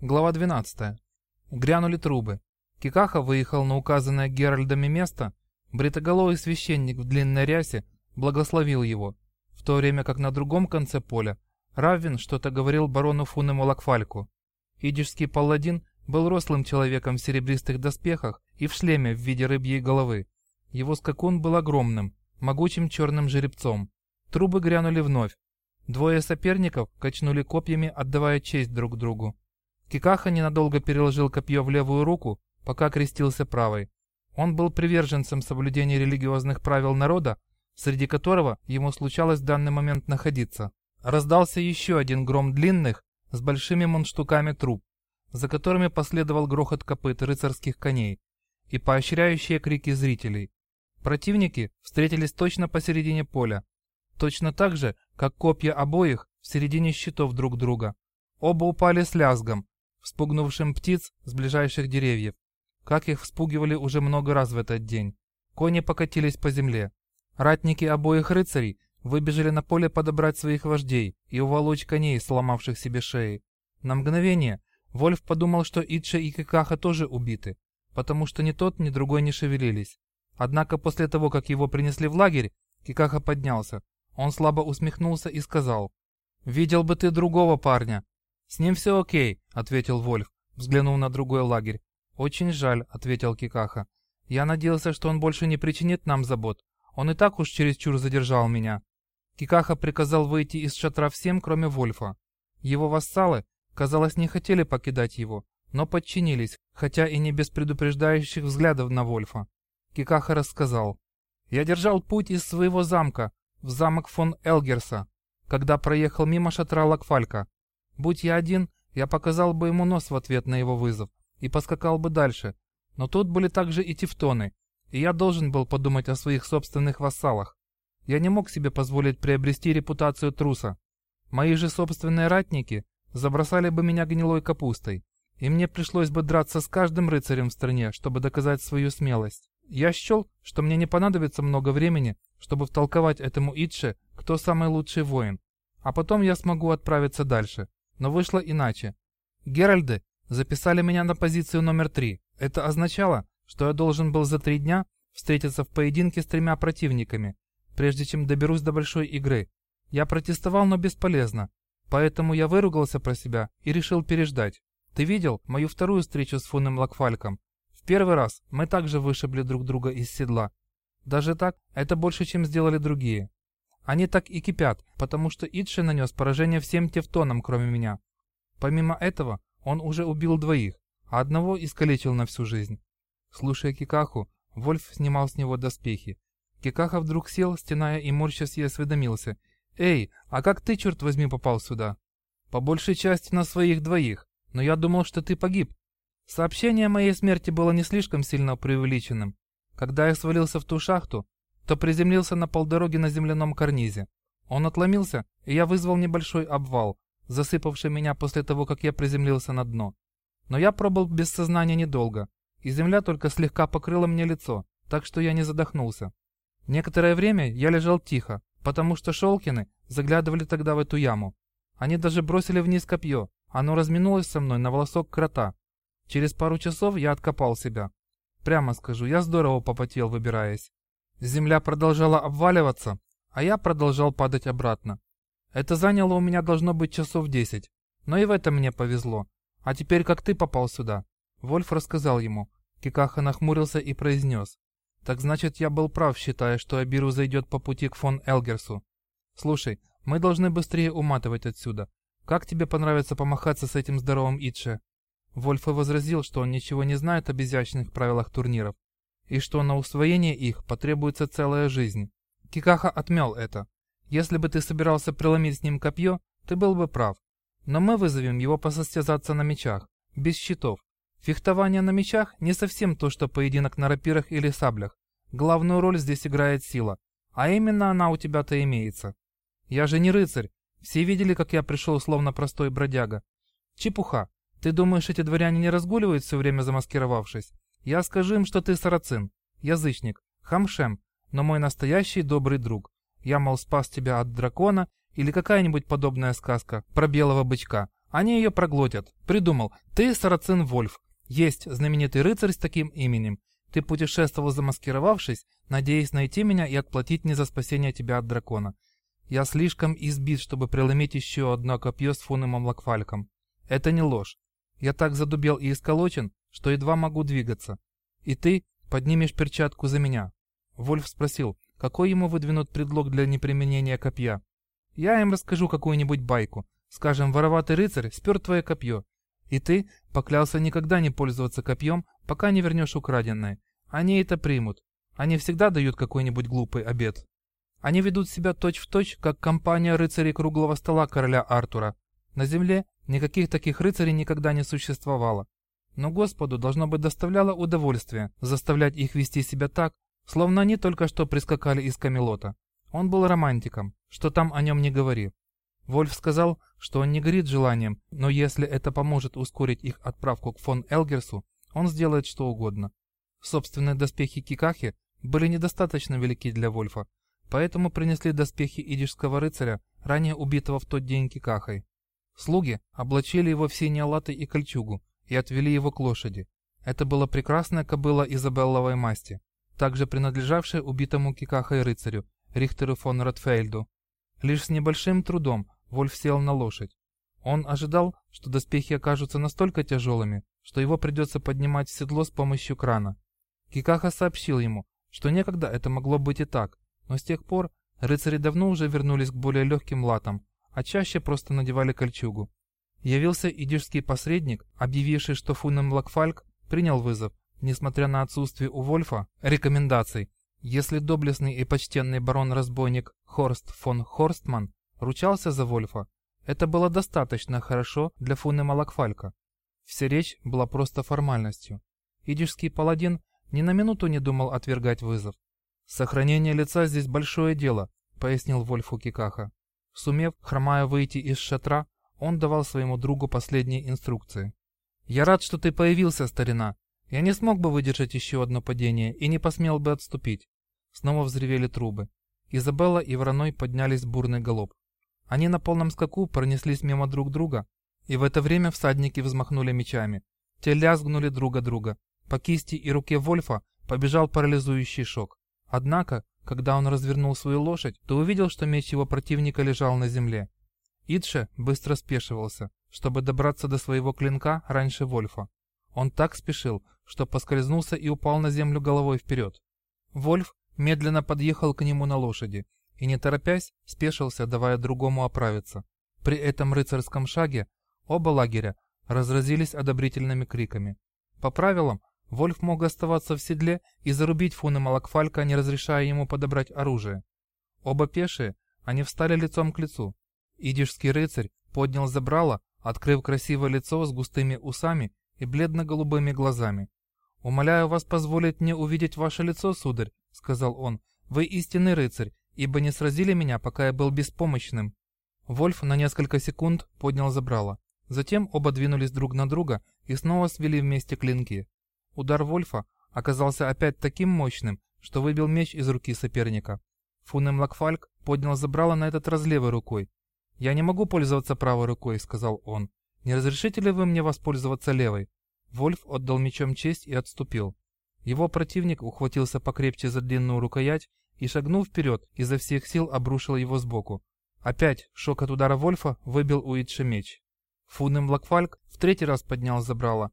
Глава 12. Грянули трубы. Кикаха выехал на указанное Геральдами место. Бритоголовый священник в длинной рясе благословил его, в то время как на другом конце поля Раввин что-то говорил барону Фунему Лакфальку. Идишский палладин был рослым человеком в серебристых доспехах и в шлеме в виде рыбьей головы. Его скакун был огромным, могучим черным жеребцом. Трубы грянули вновь. Двое соперников качнули копьями, отдавая честь друг другу. Кикаха ненадолго переложил копье в левую руку, пока крестился правой. Он был приверженцем соблюдения религиозных правил народа, среди которого ему случалось в данный момент находиться. Раздался еще один гром длинных, с большими мундштуками труб, за которыми последовал грохот копыт рыцарских коней и поощряющие крики зрителей. Противники встретились точно посередине поля, точно так же, как копья обоих в середине щитов друг друга. Оба упали с лязгом, вспугнувшим птиц с ближайших деревьев, как их вспугивали уже много раз в этот день. Кони покатились по земле. Ратники обоих рыцарей выбежали на поле подобрать своих вождей и уволочь коней, сломавших себе шеи. На мгновение Вольф подумал, что Итша и Кикаха тоже убиты, потому что ни тот, ни другой не шевелились. Однако после того, как его принесли в лагерь, Кикаха поднялся. Он слабо усмехнулся и сказал, «Видел бы ты другого парня, «С ним все окей», — ответил Вольф, взглянув на другой лагерь. «Очень жаль», — ответил Кикаха. «Я надеялся, что он больше не причинит нам забот. Он и так уж чересчур задержал меня». Кикаха приказал выйти из шатра всем, кроме Вольфа. Его вассалы, казалось, не хотели покидать его, но подчинились, хотя и не без предупреждающих взглядов на Вольфа. Кикаха рассказал. «Я держал путь из своего замка в замок фон Элгерса, когда проехал мимо шатра Лакфалька. Будь я один, я показал бы ему нос в ответ на его вызов и поскакал бы дальше. Но тут были также и тевтоны, и я должен был подумать о своих собственных вассалах. Я не мог себе позволить приобрести репутацию труса. Мои же собственные ратники забросали бы меня гнилой капустой, и мне пришлось бы драться с каждым рыцарем в стране, чтобы доказать свою смелость. Я счел, что мне не понадобится много времени, чтобы втолковать этому Итше, кто самый лучший воин, а потом я смогу отправиться дальше но вышло иначе. Геральды записали меня на позицию номер три. Это означало, что я должен был за три дня встретиться в поединке с тремя противниками, прежде чем доберусь до большой игры. Я протестовал, но бесполезно, поэтому я выругался про себя и решил переждать. Ты видел мою вторую встречу с Фунным Лакфальком? В первый раз мы также вышибли друг друга из седла. Даже так, это больше, чем сделали другие. Они так и кипят, потому что Итши нанес поражение всем тевтонам, кроме меня. Помимо этого, он уже убил двоих, а одного искалечил на всю жизнь. Слушая Кикаху, Вольф снимал с него доспехи. Кикаха вдруг сел, стеная и морщась и осведомился. «Эй, а как ты, черт возьми, попал сюда?» «По большей части на своих двоих, но я думал, что ты погиб». Сообщение о моей смерти было не слишком сильно преувеличенным. Когда я свалился в ту шахту, то приземлился на полдороги на земляном карнизе. Он отломился, и я вызвал небольшой обвал, засыпавший меня после того, как я приземлился на дно. Но я пробыл без сознания недолго, и земля только слегка покрыла мне лицо, так что я не задохнулся. Некоторое время я лежал тихо, потому что шелкины заглядывали тогда в эту яму. Они даже бросили вниз копье, оно разминулось со мной на волосок крота. Через пару часов я откопал себя. Прямо скажу, я здорово попотел, выбираясь. Земля продолжала обваливаться, а я продолжал падать обратно. Это заняло у меня должно быть часов десять, но и в этом мне повезло. А теперь как ты попал сюда? Вольф рассказал ему. Кикаха нахмурился и произнес. Так значит, я был прав, считая, что Абиру зайдет по пути к фон Элгерсу. Слушай, мы должны быстрее уматывать отсюда. Как тебе понравится помахаться с этим здоровым Итше? Вольф возразил, что он ничего не знает об изящных правилах турниров и что на усвоение их потребуется целая жизнь. Кикаха отмел это. Если бы ты собирался преломить с ним копье, ты был бы прав. Но мы вызовем его посостязаться на мечах, без щитов. Фехтование на мечах не совсем то, что поединок на рапирах или саблях. Главную роль здесь играет сила, а именно она у тебя-то имеется. Я же не рыцарь. Все видели, как я пришел словно простой бродяга. Чепуха. Ты думаешь, эти дворяне не разгуливают все время замаскировавшись? Я скажу им, что ты сарацин, язычник, хамшем, но мой настоящий добрый друг. Я, мол, спас тебя от дракона или какая-нибудь подобная сказка про белого бычка. Они ее проглотят. Придумал. Ты Сарацин Вольф. Есть знаменитый рыцарь с таким именем. Ты путешествовал замаскировавшись, надеясь найти меня и отплатить мне за спасение тебя от дракона. Я слишком избит, чтобы преломить еще одно копье с фунемом Лакфальком. Это не ложь. Я так задубел и исколочен, что едва могу двигаться. И ты поднимешь перчатку за меня. Вольф спросил, какой ему выдвинут предлог для неприменения копья. Я им расскажу какую-нибудь байку. Скажем, вороватый рыцарь спер твое копье. И ты поклялся никогда не пользоваться копьем, пока не вернешь украденное. Они это примут. Они всегда дают какой-нибудь глупый обед. Они ведут себя точь-в-точь, точь, как компания рыцарей круглого стола короля Артура. На земле никаких таких рыцарей никогда не существовало. Но Господу должно быть доставляло удовольствие заставлять их вести себя так, словно они только что прискакали из Камелота. Он был романтиком, что там о нем не говори. Вольф сказал, что он не горит желанием, но если это поможет ускорить их отправку к фон Элгерсу, он сделает что угодно. Собственные доспехи Кикахи были недостаточно велики для Вольфа, поэтому принесли доспехи идишского рыцаря, ранее убитого в тот день Кикахой. Слуги облачили его в синие латы и кольчугу и отвели его к лошади. Это была прекрасная кобыла Изабелловой масти, также принадлежавшая убитому Кикахой рыцарю, Рихтеру фон Ротфельду. Лишь с небольшим трудом Вольф сел на лошадь. Он ожидал, что доспехи окажутся настолько тяжелыми, что его придется поднимать в седло с помощью крана. Кикаха сообщил ему, что некогда это могло быть и так, но с тех пор рыцари давно уже вернулись к более легким латам, а чаще просто надевали кольчугу. Явился идишский посредник, объявивший, что Фунем Лакфальк принял вызов, несмотря на отсутствие у Вольфа рекомендаций. Если доблестный и почтенный барон-разбойник Хорст фон Хорстман ручался за Вольфа, это было достаточно хорошо для Фунема Лакфалька. Вся речь была просто формальностью. Идишский паладин ни на минуту не думал отвергать вызов. «Сохранение лица здесь большое дело», — пояснил Вольфу Кикаха. Сумев, хромая выйти из шатра, он давал своему другу последние инструкции. «Я рад, что ты появился, старина. Я не смог бы выдержать еще одно падение и не посмел бы отступить». Снова взревели трубы. Изабелла и Вороной поднялись бурный галоп. Они на полном скаку пронеслись мимо друг друга, и в это время всадники взмахнули мечами. Те лязгнули друга друга. По кисти и руке Вольфа побежал парализующий шок. Однако, когда он развернул свою лошадь, то увидел, что меч его противника лежал на земле. Идше быстро спешивался, чтобы добраться до своего клинка раньше Вольфа. Он так спешил, что поскользнулся и упал на землю головой вперед. Вольф медленно подъехал к нему на лошади и, не торопясь, спешился, давая другому оправиться. При этом рыцарском шаге оба лагеря разразились одобрительными криками. По правилам, Вольф мог оставаться в седле и зарубить Фуна Малакфалька, не разрешая ему подобрать оружие. Оба пешие, они встали лицом к лицу. Идишский рыцарь поднял забрало, открыв красивое лицо с густыми усами и бледно-голубыми глазами. «Умоляю вас позволить мне увидеть ваше лицо, сударь», — сказал он. «Вы истинный рыцарь, ибо не сразили меня, пока я был беспомощным». Вольф на несколько секунд поднял забрало. Затем оба двинулись друг на друга и снова свели вместе клинки. Удар Вольфа оказался опять таким мощным, что выбил меч из руки соперника. Фунем Лакфальк поднял забрало на этот раз левой рукой. «Я не могу пользоваться правой рукой», — сказал он. «Не разрешите ли вы мне воспользоваться левой?» Вольф отдал мечом честь и отступил. Его противник ухватился покрепче за длинную рукоять и, шагнув вперед, изо всех сил обрушил его сбоку. Опять шок от удара Вольфа выбил у Итша меч. Фунем Лакфальк в третий раз поднял забрало.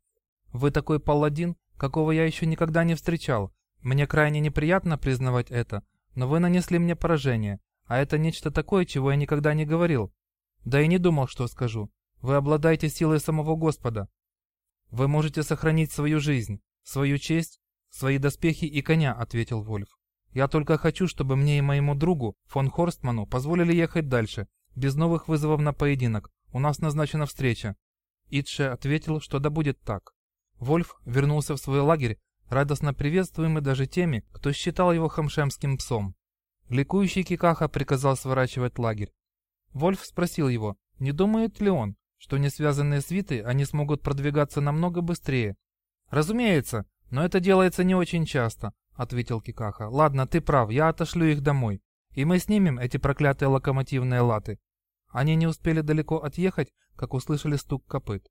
«Вы такой паладин, какого я еще никогда не встречал. Мне крайне неприятно признавать это, но вы нанесли мне поражение, а это нечто такое, чего я никогда не говорил. Да и не думал, что скажу. Вы обладаете силой самого Господа. Вы можете сохранить свою жизнь, свою честь, свои доспехи и коня, ответил Вольф. Я только хочу, чтобы мне и моему другу, фон Хорстману, позволили ехать дальше, без новых вызовов на поединок. У нас назначена встреча. Итше ответил, что да будет так. Вольф вернулся в свой лагерь, радостно приветствуемый даже теми, кто считал его хамшемским псом. Ликующий Кикаха приказал сворачивать лагерь. Вольф спросил его, не думает ли он, что не связанные свиты они смогут продвигаться намного быстрее. «Разумеется, но это делается не очень часто», — ответил Кикаха. «Ладно, ты прав, я отошлю их домой, и мы снимем эти проклятые локомотивные латы». Они не успели далеко отъехать, как услышали стук копыт.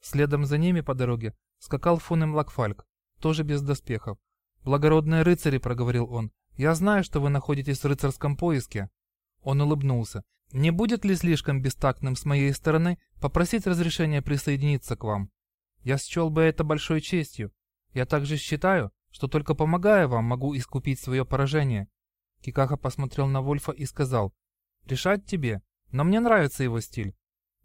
Следом за ними по дороге скакал Фунем Лакфальк, тоже без доспехов. «Благородные рыцари», — проговорил он, — «я знаю, что вы находитесь в рыцарском поиске». Он улыбнулся. «Не будет ли слишком бестактным с моей стороны попросить разрешения присоединиться к вам? Я счел бы это большой честью. Я также считаю, что только помогая вам, могу искупить свое поражение». Кикаха посмотрел на Вольфа и сказал, «Решать тебе, но мне нравится его стиль.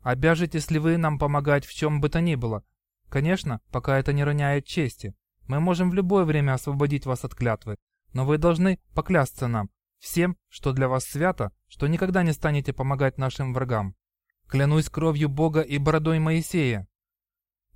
Обяжетесь ли вы нам помогать в чем бы то ни было? Конечно, пока это не роняет чести. Мы можем в любое время освободить вас от клятвы, но вы должны поклясться нам, всем, что для вас свято, что никогда не станете помогать нашим врагам. Клянусь кровью Бога и бородой Моисея.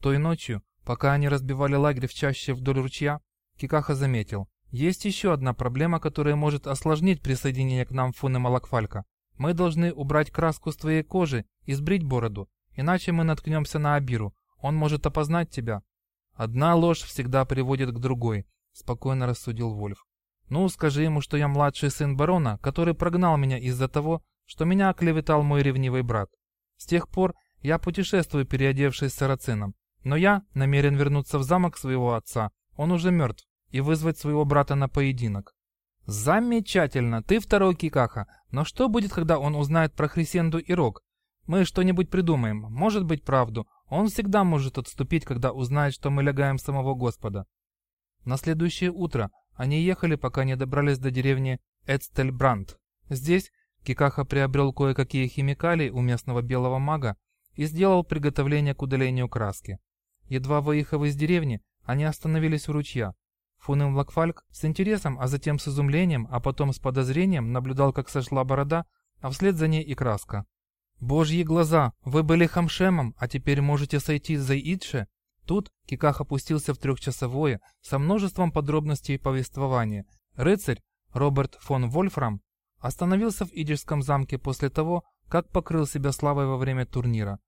Той ночью, пока они разбивали лагерь в чаще вдоль ручья, Кикаха заметил, есть еще одна проблема, которая может осложнить присоединение к нам Фуны Малакфалька. Мы должны убрать краску с твоей кожи и сбрить бороду, иначе мы наткнемся на Абиру. Он может опознать тебя. «Одна ложь всегда приводит к другой», — спокойно рассудил Вольф. «Ну, скажи ему, что я младший сын барона, который прогнал меня из-за того, что меня оклеветал мой ревнивый брат. С тех пор я путешествую, переодевшись сарацином. Но я намерен вернуться в замок своего отца, он уже мертв, и вызвать своего брата на поединок». «Замечательно, ты второй Кикаха, но что будет, когда он узнает про Хрисенду и Рог? Мы что-нибудь придумаем, может быть правду, он всегда может отступить, когда узнает, что мы лягаем самого Господа. На следующее утро они ехали, пока не добрались до деревни Эцтельбранд. Здесь Кикаха приобрел кое-какие химикалии у местного белого мага и сделал приготовление к удалению краски. Едва выехав из деревни, они остановились у ручья. Фунем Лакфальк с интересом, а затем с изумлением, а потом с подозрением наблюдал, как сошла борода, а вслед за ней и краска. «Божьи глаза! Вы были хамшемом, а теперь можете сойти за Идше?» Тут Киках опустился в трехчасовое, со множеством подробностей повествования. Рыцарь Роберт фон Вольфрам остановился в Идишском замке после того, как покрыл себя славой во время турнира.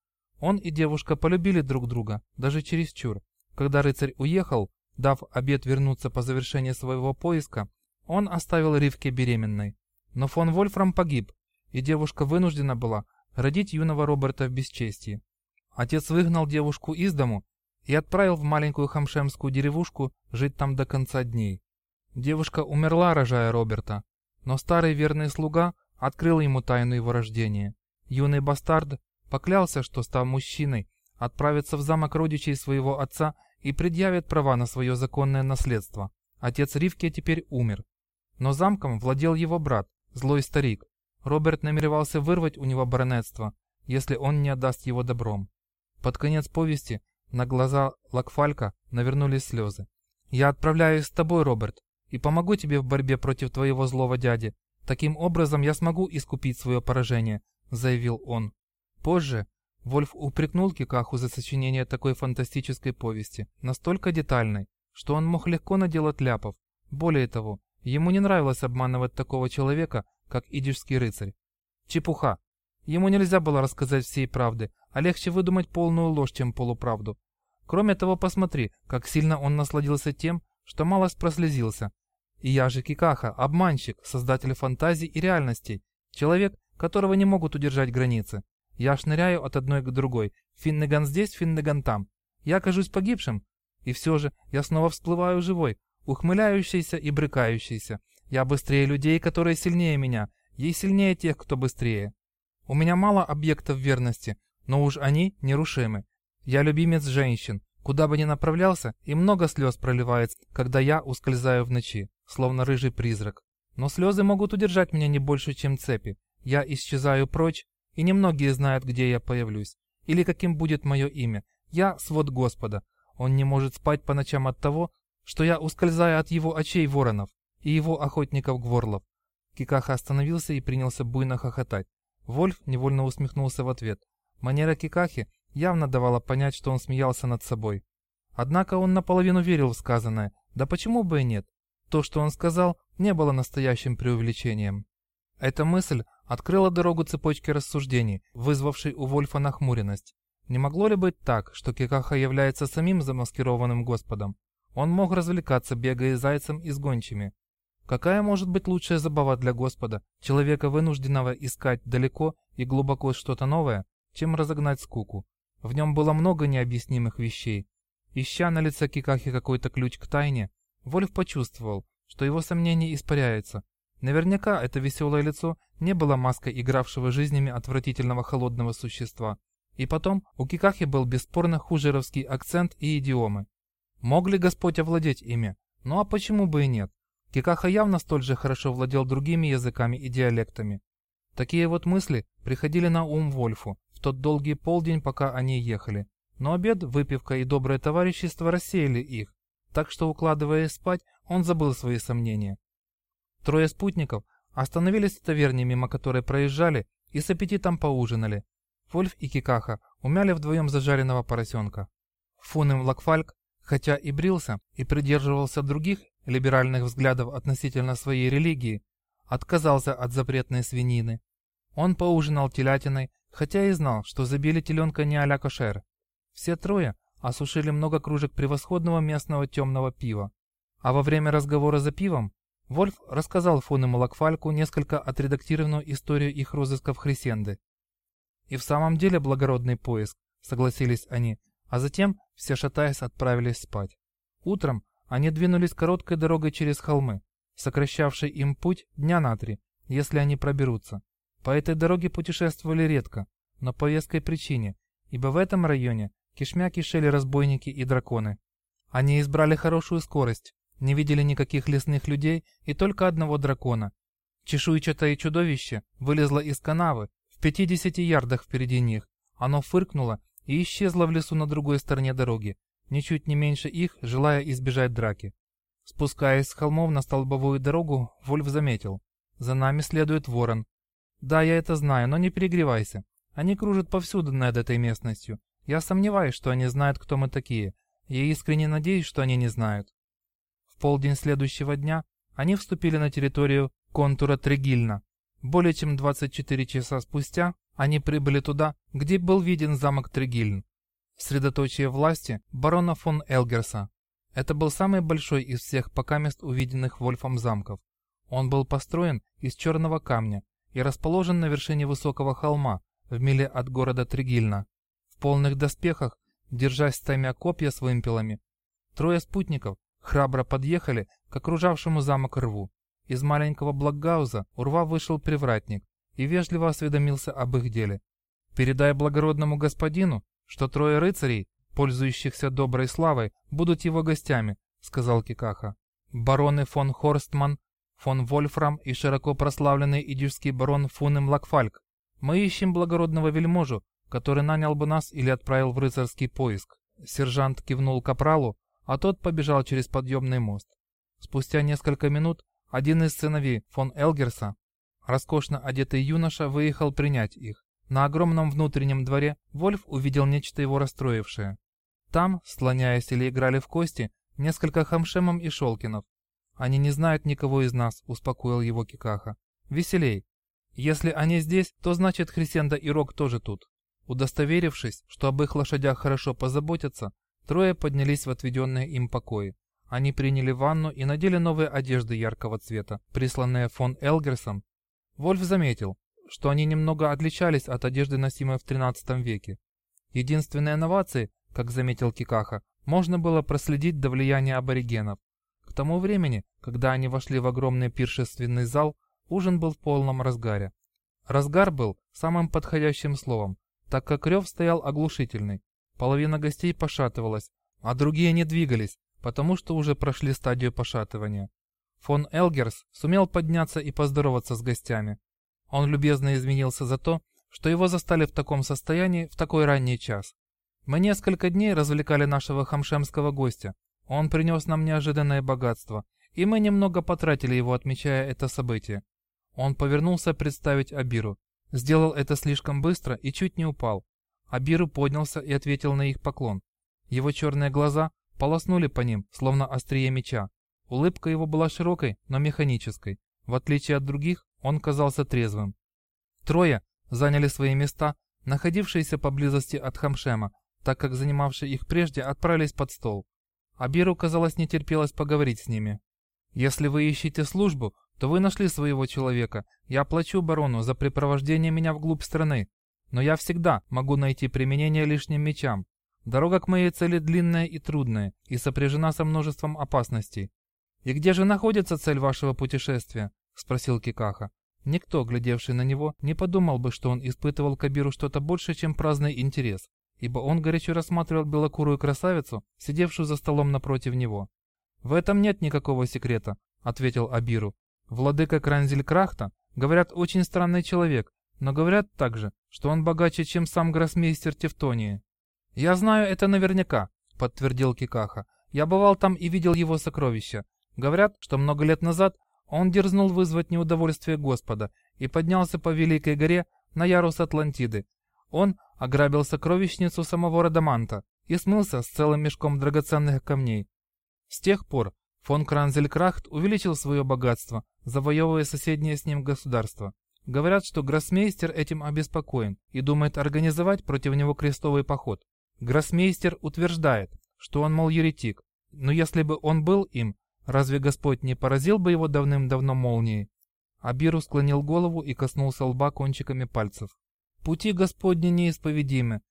Он и девушка полюбили друг друга, даже чересчур. Когда рыцарь уехал, дав обет вернуться по завершении своего поиска, он оставил Ривке беременной. Но фон Вольфрам погиб, и девушка вынуждена была родить юного Роберта в бесчестии. Отец выгнал девушку из дому и отправил в маленькую хамшемскую деревушку жить там до конца дней. Девушка умерла, рожая Роберта, но старый верный слуга открыл ему тайну его рождения. Юный бастард поклялся, что, став мужчиной, отправится в замок родичей своего отца и предъявит права на свое законное наследство. Отец Ривки теперь умер. Но замком владел его брат, злой старик, Роберт намеревался вырвать у него баронетство, если он не отдаст его добром. Под конец повести на глаза Лакфалька навернулись слезы. «Я отправляюсь с тобой, Роберт, и помогу тебе в борьбе против твоего злого дяди. Таким образом я смогу искупить свое поражение», — заявил он. Позже Вольф упрекнул Кикаху за сочинение такой фантастической повести, настолько детальной, что он мог легко наделать ляпов. Более того, ему не нравилось обманывать такого человека, как идишский рыцарь. Чепуха. Ему нельзя было рассказать всей правды, а легче выдумать полную ложь, чем полуправду. Кроме того, посмотри, как сильно он насладился тем, что малость прослезился. И я же Кикаха, обманщик, создатель фантазий и реальностей, человек, которого не могут удержать границы. Я шныряю от одной к другой, Финнеган здесь, Финнеган там. Я кажусь погибшим, и все же я снова всплываю живой, ухмыляющийся и брыкающийся, я быстрее людей, которые сильнее меня, и сильнее тех, кто быстрее. У меня мало объектов верности, но уж они нерушимы. Я любимец женщин. Куда бы ни направлялся, и много слез проливается, когда я ускользаю в ночи, словно рыжий призрак. Но слезы могут удержать меня не больше, чем цепи. Я исчезаю прочь, и немногие знают, где я появлюсь. Или каким будет мое имя. Я свод Господа. Он не может спать по ночам от того, что я ускользаю от его очей воронов и его охотников-гворлов. Кикаха остановился и принялся буйно хохотать. Вольф невольно усмехнулся в ответ. Манера Кикахи явно давала понять, что он смеялся над собой. Однако он наполовину верил в сказанное, да почему бы и нет. То, что он сказал, не было настоящим преувеличением. Эта мысль открыла дорогу цепочке рассуждений, вызвавшей у Вольфа нахмуренность. Не могло ли быть так, что Кикаха является самим замаскированным господом? Он мог развлекаться, бегая зайцем и с гончими. Какая может быть лучшая забава для Господа, человека вынужденного искать далеко и глубоко что-то новое, чем разогнать скуку? В нем было много необъяснимых вещей. Ища на лице Кикахи какой-то ключ к тайне, Вольф почувствовал, что его сомнение испаряется. Наверняка это веселое лицо не было маской игравшего жизнями отвратительного холодного существа. И потом, у Кикахи был бесспорно хужеровский акцент и идиомы. Мог ли Господь овладеть ими? Ну а почему бы и нет? Кикаха явно столь же хорошо владел другими языками и диалектами. Такие вот мысли приходили на ум Вольфу в тот долгий полдень, пока они ехали. Но обед, выпивка и доброе товарищество рассеяли их, так что, укладываясь спать, он забыл свои сомнения. Трое спутников остановились в таверне, мимо которой проезжали, и с аппетитом поужинали. Вольф и Кикаха умяли вдвоем зажаренного поросенка. Фунем Лакфальк, хотя и брился, и придерживался других либеральных взглядов относительно своей религии, отказался от запретной свинины. Он поужинал телятиной, хотя и знал, что забили теленка не а-ля кошер. Все трое осушили много кружек превосходного местного темного пива. А во время разговора за пивом Вольф рассказал фон и Малакфальку несколько отредактированную историю их розысков Хрисенды. И в самом деле благородный поиск, согласились они, а затем, все шатаясь, отправились спать. Утром они двинулись короткой дорогой через холмы, сокращавшей им путь дня на три, если они проберутся. По этой дороге путешествовали редко, но по веской причине, ибо в этом районе кишмя кишели разбойники и драконы. Они избрали хорошую скорость, не видели никаких лесных людей и только одного дракона. Чешуйчатое чудовище вылезло из канавы в 50 ярдах впереди них. Оно фыркнуло и исчезло в лесу на другой стороне дороги, ничуть не меньше их, желая избежать драки. Спускаясь с холмов на столбовую дорогу, Вольф заметил. «За нами следует ворон». «Да, я это знаю, но не перегревайся. Они кружат повсюду над этой местностью. Я сомневаюсь, что они знают, кто мы такие. Я искренне надеюсь, что они не знают». В полдень следующего дня они вступили на территорию контура Трегильна. Более чем 24 часа спустя они прибыли туда, где был виден замок Трегильн средоточие власти барона фон Элгерса. Это был самый большой из всех пока мест увиденных Вольфом замков. Он был построен из черного камня и расположен на вершине высокого холма в миле от города Тригильна. В полных доспехах, держась стаймя копья с вымпелами, трое спутников храбро подъехали к окружавшему замок рву. Из маленького Блокгауза у рва вышел привратник и вежливо осведомился об их деле. «Передай благородному господину, что трое рыцарей, пользующихся доброй славой, будут его гостями, сказал Кикаха. Бароны фон Хорстман, фон Вольфрам и широко прославленный идишский барон Фунем Лакфальк. Мы ищем благородного вельможу, который нанял бы нас или отправил в рыцарский поиск. Сержант кивнул капралу, а тот побежал через подъемный мост. Спустя несколько минут один из сыновей фон Элгерса, роскошно одетый юноша, выехал принять их. На огромном внутреннем дворе Вольф увидел нечто его расстроившее. Там, слоняясь или играли в кости, несколько хамшемов и шолкинов. «Они не знают никого из нас», — успокоил его Кикаха. «Веселей. Если они здесь, то значит Хрисенда и Рок тоже тут». Удостоверившись, что об их лошадях хорошо позаботятся, трое поднялись в отведенные им покои. Они приняли ванну и надели новые одежды яркого цвета, присланные фон Элгерсом. Вольф заметил, что они немного отличались от одежды, носимой в 13 веке. Единственной инновацией, как заметил Кикаха, можно было проследить до влияния аборигенов. К тому времени, когда они вошли в огромный пиршественный зал, ужин был в полном разгаре. Разгар был самым подходящим словом, так как рев стоял оглушительный. Половина гостей пошатывалась, а другие не двигались, потому что уже прошли стадию пошатывания. Фон Элгерс сумел подняться и поздороваться с гостями. Он любезно извинился за то, что его застали в таком состоянии в такой ранний час. Мы несколько дней развлекали нашего хамшемского гостя. Он принес нам неожиданное богатство, и мы немного потратили его, отмечая это событие. Он повернулся представить Абиру. Сделал это слишком быстро и чуть не упал. Абиру поднялся и ответил на их поклон. Его черные глаза полоснули по ним, словно острие меча. Улыбка его была широкой, но механической. В отличие от других, он казался трезвым. Трое заняли свои места, находившиеся поблизости от Хамшема, так как занимавшие их прежде отправились под стол. Абиру, казалось, не терпелось поговорить с ними. Если вы ищете службу, то вы нашли своего человека. Я плачу барону за припровождение меня вглубь страны. Но я всегда могу найти применение лишним мечам. Дорога к моей цели длинная и трудная, и сопряжена со множеством опасностей. «И где же находится цель вашего путешествия?» — спросил Кикаха. Никто, глядевший на него, не подумал бы, что он испытывал Кабиру что-то больше, чем праздный интерес, ибо он горячо рассматривал белокурую красавицу, сидевшую за столом напротив него. «В этом нет никакого секрета», — ответил Абиру. «Владыка Кранзель-Крахта, говорят, очень странный человек, но говорят также, что он богаче, чем сам гроссмейстер Тевтонии». «Я знаю это наверняка», — подтвердил Кикаха. «Я бывал там и видел его сокровища. Говорят, что много лет назад он дерзнул вызвать неудовольствие Господа и поднялся по Великой горе на ярус Атлантиды. Он ограбил сокровищницу самого Радаманта и смылся с целым мешком драгоценных камней. С тех пор фон Кранзелькрахт увеличил свое богатство, завоевывая соседние с ним государства. Говорят, что гроссмейстер этим обеспокоен и думает организовать против него крестовый поход. Гроссмейстер утверждает, что он, мол, еретик, но если бы он был им, Разве Господь не поразил бы его давным-давно молнией? Абиру склонил голову и коснулся лба кончиками пальцев. Пути Господни неисповедимы.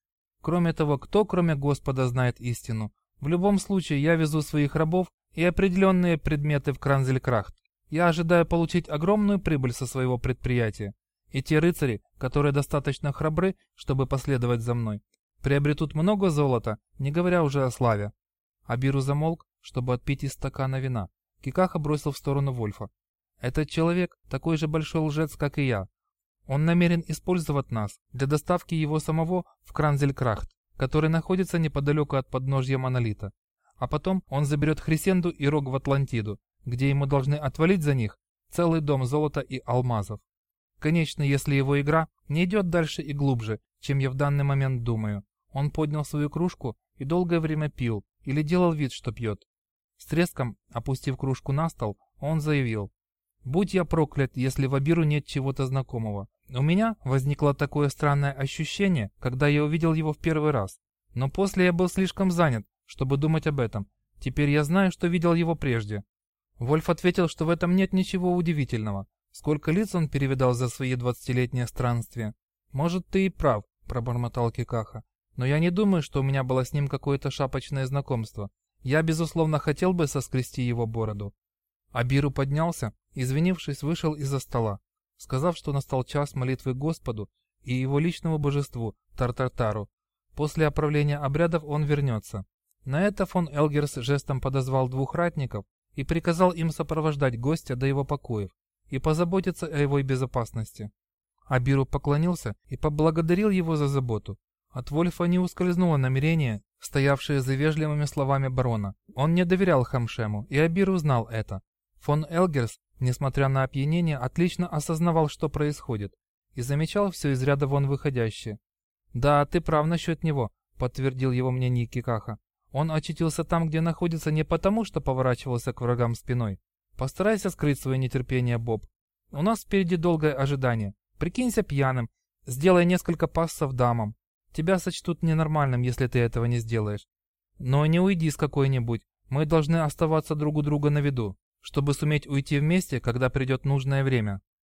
Кроме того, кто, кроме Господа, знает истину? В любом случае, я везу своих рабов и определенные предметы в Кранзелькрахт. Я ожидаю получить огромную прибыль со своего предприятия. И те рыцари, которые достаточно храбры, чтобы последовать за мной, приобретут много золота, не говоря уже о славе. Абиру замолк, чтобы отпить из стакана вина. Кикаха бросил в сторону Вольфа. «Этот человек такой же большой лжец, как и я. Он намерен использовать нас для доставки его самого в Кранзелькрахт, который находится неподалеку от подножья Монолита. А потом он заберет Хрисенду и Рог в Атлантиду, где ему должны отвалить за них целый дом золота и алмазов. Конечно, если его игра не идет дальше и глубже, чем я в данный момент думаю. Он поднял свою кружку и долгое время пил или делал вид, что пьет. С треском, опустив кружку на стол, он заявил. «Будь я проклят, если в Абиру нет чего-то знакомого. У меня возникло такое странное ощущение, когда я увидел его в первый раз. Но после я был слишком занят, чтобы думать об этом. Теперь я знаю, что видел его прежде». Вольф ответил, что в этом нет ничего удивительного. Сколько лиц он перевидал за свои двадцатилетние странствия. «Может, ты и прав», — пробормотал Кикаха. «Но я не думаю, что у меня было с ним какое-то шапочное знакомство. Я, безусловно, хотел бы соскрести его бороду. Абиру поднялся, извинившись, вышел из-за стола, сказав, что настал час молитвы Господу и его личному божеству, Тартартару. После оправления обрядов он вернется. На это фон Элгерс жестом подозвал двух ратников и приказал им сопровождать гостя до его покоев и позаботиться о его безопасности. Абиру поклонился и поблагодарил его за заботу. От Вольфа не ускользнуло намерение стоявшие за вежливыми словами барона. Он не доверял Хамшему, и Абир узнал это. Фон Элгерс, несмотря на опьянение, отлично осознавал, что происходит, и замечал все из ряда вон выходящее. «Да, ты прав насчет него», — подтвердил его мнение Кикаха. «Он очутился там, где находится не потому, что поворачивался к врагам спиной. Постарайся скрыть свое нетерпение, Боб. У нас впереди долгое ожидание. Прикинься пьяным, сделай несколько пассов дамам, Тебя сочтут ненормальным, если ты этого не сделаешь. Но не уйди с какой-нибудь. Мы должны оставаться друг у друга на виду, чтобы суметь уйти вместе, когда придет нужное время.